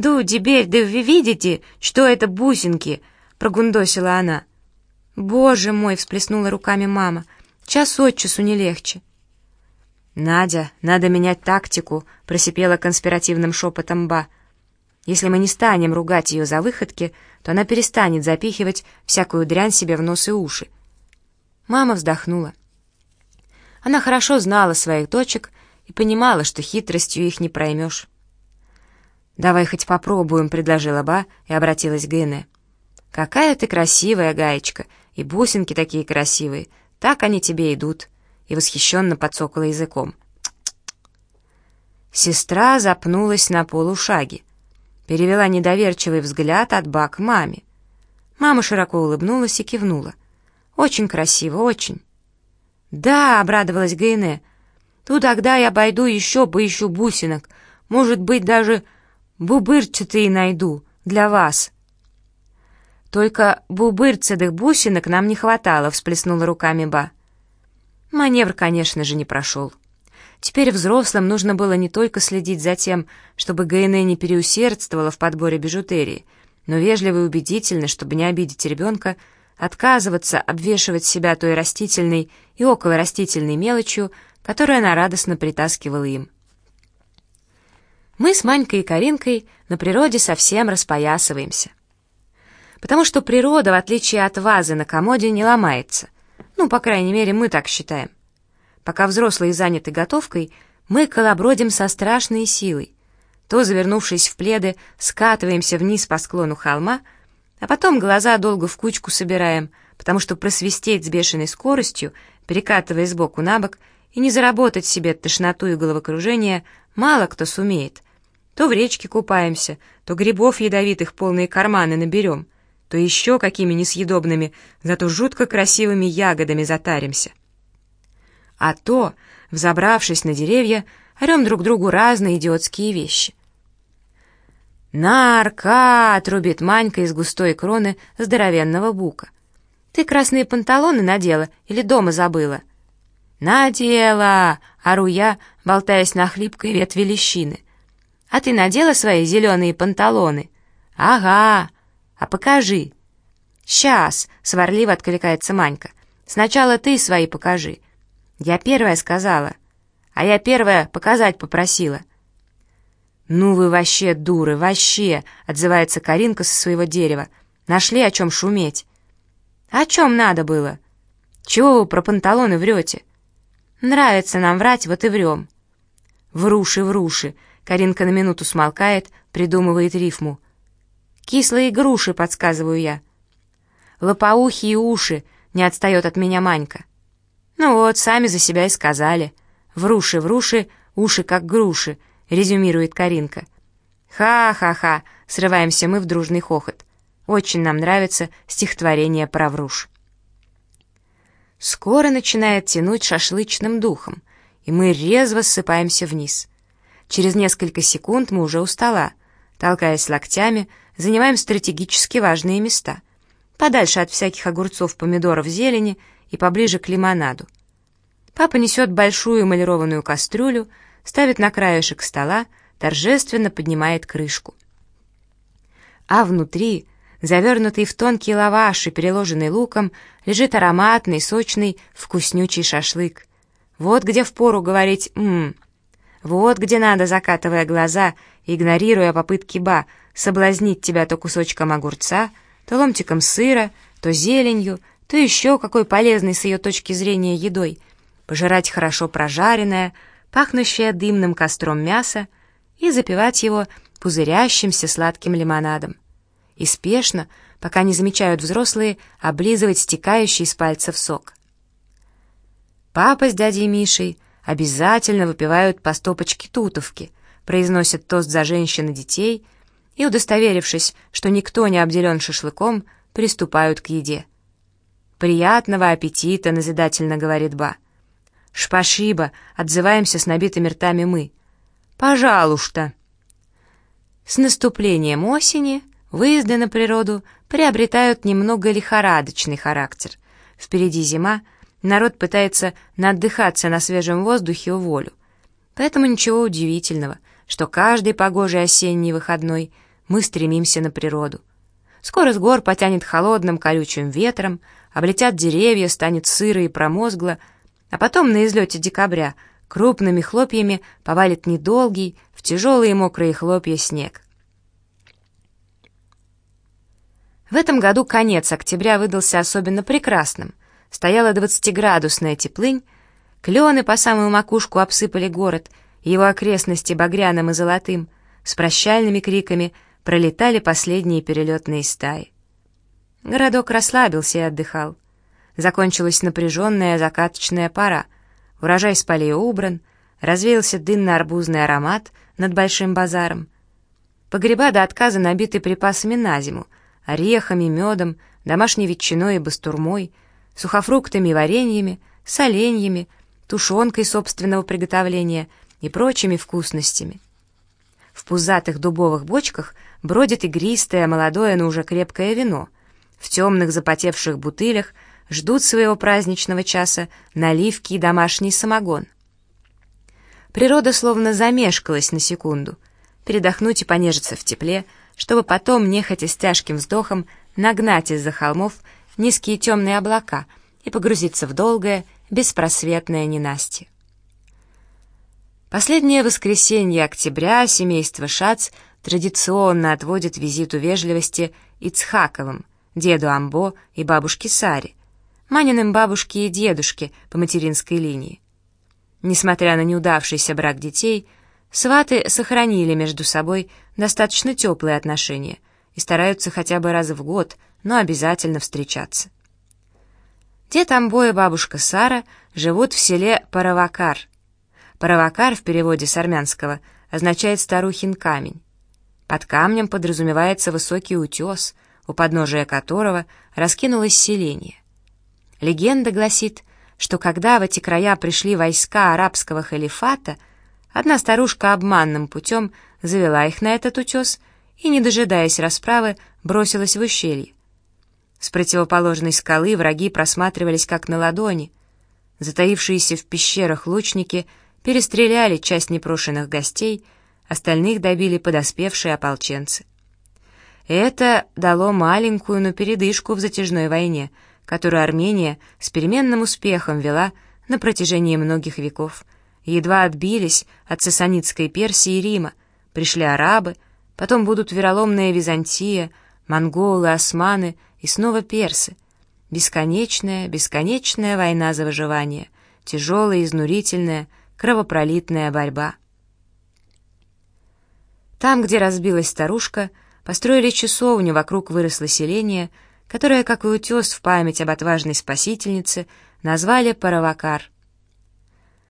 «Ду, теперь, да вы видите, что это бусинки?» — прогундосила она. «Боже мой!» — всплеснула руками мама. «Час от часу не легче». «Надя, надо менять тактику», — просипела конспиративным шепотом Ба. «Если мы не станем ругать ее за выходки, то она перестанет запихивать всякую дрянь себе в нос и уши». Мама вздохнула. Она хорошо знала своих дочек и понимала, что хитростью их не проймешь. «Давай хоть попробуем», — предложила Ба и обратилась к Гене. «Какая ты красивая, Гаечка, и бусинки такие красивые, так они тебе идут» и восхищенно подсокала языком. Сестра запнулась на полушаге, перевела недоверчивый взгляд от Ба к маме. Мама широко улыбнулась и кивнула. «Очень красиво, очень». «Да», — обрадовалась Гейне, — «ну тогда я пойду еще поищу бусинок, может быть, даже бубырчатые найду для вас». «Только бубырцатых бусинок нам не хватало», — всплеснула руками Ба. Маневр, конечно же, не прошел. Теперь взрослым нужно было не только следить за тем, чтобы ГНЭ не переусердствовала в подборе бижутерии, но вежливо и убедительно, чтобы не обидеть ребенка, отказываться обвешивать себя той растительной и околорастительной мелочью, которую она радостно притаскивала им. Мы с Манькой и Каринкой на природе совсем распоясываемся. Потому что природа, в отличие от вазы на комоде, не ломается — ну, по крайней мере, мы так считаем. Пока взрослые заняты готовкой, мы колобродим со страшной силой. То, завернувшись в пледы, скатываемся вниз по склону холма, а потом глаза долго в кучку собираем, потому что просвистеть с бешеной скоростью, перекатываясь сбоку на бок, и не заработать себе тошноту и головокружение мало кто сумеет. То в речке купаемся, то грибов ядовитых полные карманы наберем — то еще какими несъедобными, зато жутко красивыми ягодами затаримся. А то, взобравшись на деревья, орем друг другу разные идиотские вещи. «Нарка!» — трубит Манька из густой кроны здоровенного бука. «Ты красные панталоны надела или дома забыла?» «Надела!» — ору я, болтаясь на хлипкой ветви лещины. «А ты надела свои зеленые панталоны?» «Ага!» «А покажи!» «Сейчас!» — сварливо откликается Манька. «Сначала ты свои покажи!» «Я первая сказала!» «А я первая показать попросила!» «Ну вы вообще дуры, вообще!» — отзывается Каринка со своего дерева. «Нашли о чем шуметь!» «О чем надо было?» «Чего вы про панталоны врете?» «Нравится нам врать, вот и врем!» «Вруши, вруши!» Каринка на минуту смолкает, придумывает рифму. «Кислые груши», — подсказываю я. «Лопоухие уши», — не отстает от меня Манька. «Ну вот, сами за себя и сказали. Вруши, вруши, уши как груши», — резюмирует Каринка. «Ха-ха-ха», — срываемся мы в дружный хохот. Очень нам нравится стихотворение про вруш. Скоро начинает тянуть шашлычным духом, и мы резво ссыпаемся вниз. Через несколько секунд мы уже у стола, толкаясь локтями, занимаем стратегически важные места, подальше от всяких огурцов, помидоров, зелени и поближе к лимонаду. Папа несет большую эмалированную кастрюлю, ставит на краешек стола, торжественно поднимает крышку. А внутри, завернутый в тонкий лаваш и переложенный луком, лежит ароматный, сочный, вкуснючий шашлык. Вот где впору говорить «ммм». Вот где надо, закатывая глаза, игнорируя попытки Ба, соблазнить тебя то кусочком огурца, то ломтиком сыра, то зеленью, то еще какой полезной с ее точки зрения едой, пожирать хорошо прожаренное, пахнущее дымным костром мясо и запивать его пузырящимся сладким лимонадом. И спешно, пока не замечают взрослые, облизывать стекающий из пальцев сок. Папа с дядей Мишей обязательно выпивают по стопочке тутовки, произносят тост за женщин и детей — и, удостоверившись, что никто не обделен шашлыком, приступают к еде. «Приятного аппетита!» — назидательно говорит Ба. «Шпашиба!» — отзываемся с набитыми ртами мы. «Пожалуйста!» С наступлением осени выезды на природу приобретают немного лихорадочный характер. Впереди зима, народ пытается надыхаться на свежем воздухе волю. Поэтому ничего удивительного, что каждый погожий осенний выходной мы стремимся на природу. Скоро с гор потянет холодным колючим ветром, облетят деревья, станет сыро и промозгло, а потом на излете декабря крупными хлопьями повалит недолгий, в тяжелые мокрые хлопья снег. В этом году конец октября выдался особенно прекрасным. Стояла двадцатиградусная теплынь, клены по самую макушку обсыпали город, его окрестности багряным и золотым, с прощальными криками пролетали последние перелетные стаи. Городок расслабился и отдыхал. Закончилась напряженная закаточная пора. Урожай с полей убран, развеялся дынно-арбузный аромат над большим базаром. Погреба до отказа набиты припасами на зиму, орехами, медом, домашней ветчиной и бастурмой, сухофруктами и вареньями, соленьями, тушенкой собственного приготовления и прочими вкусностями. В пузатых дубовых бочках бродит игристое, молодое, но уже крепкое вино. В темных запотевших бутылях — ждут своего праздничного часа наливки и домашний самогон. Природа словно замешкалась на секунду, передохнуть и понежиться в тепле, чтобы потом, нехотя с тяжким вздохом, нагнать из-за холмов низкие темные облака и погрузиться в долгое, беспросветное ненастье. Последнее воскресенье октября семейство Шац традиционно отводит визиту вежливости Ицхаковым, деду Амбо и бабушке Саре, Маниным бабушке и дедушке по материнской линии. Несмотря на неудавшийся брак детей, сваты сохранили между собой достаточно теплые отношения и стараются хотя бы раз в год, но обязательно встречаться. Дед Амбо и бабушка Сара живут в селе Паравакар. Паравакар в переводе с армянского означает «старухин камень». Под камнем подразумевается высокий утес, у подножия которого раскинулось селение. Легенда гласит, что когда в эти края пришли войска арабского халифата, одна старушка обманным путем завела их на этот утес и, не дожидаясь расправы, бросилась в ущелье. С противоположной скалы враги просматривались как на ладони. Затаившиеся в пещерах лучники перестреляли часть непрошенных гостей, остальных добили подоспевшие ополченцы. Это дало маленькую, но передышку в затяжной войне — которую Армения с переменным успехом вела на протяжении многих веков. Едва отбились от сасанитской Персии и Рима, пришли арабы, потом будут вероломная Византия, монголы, османы и снова персы. Бесконечная, бесконечная война за выживание, тяжелая, изнурительная, кровопролитная борьба. Там, где разбилась старушка, построили часовню, вокруг выросло селение — которое, как и утес в память об отважной спасительнице, назвали Паравакар —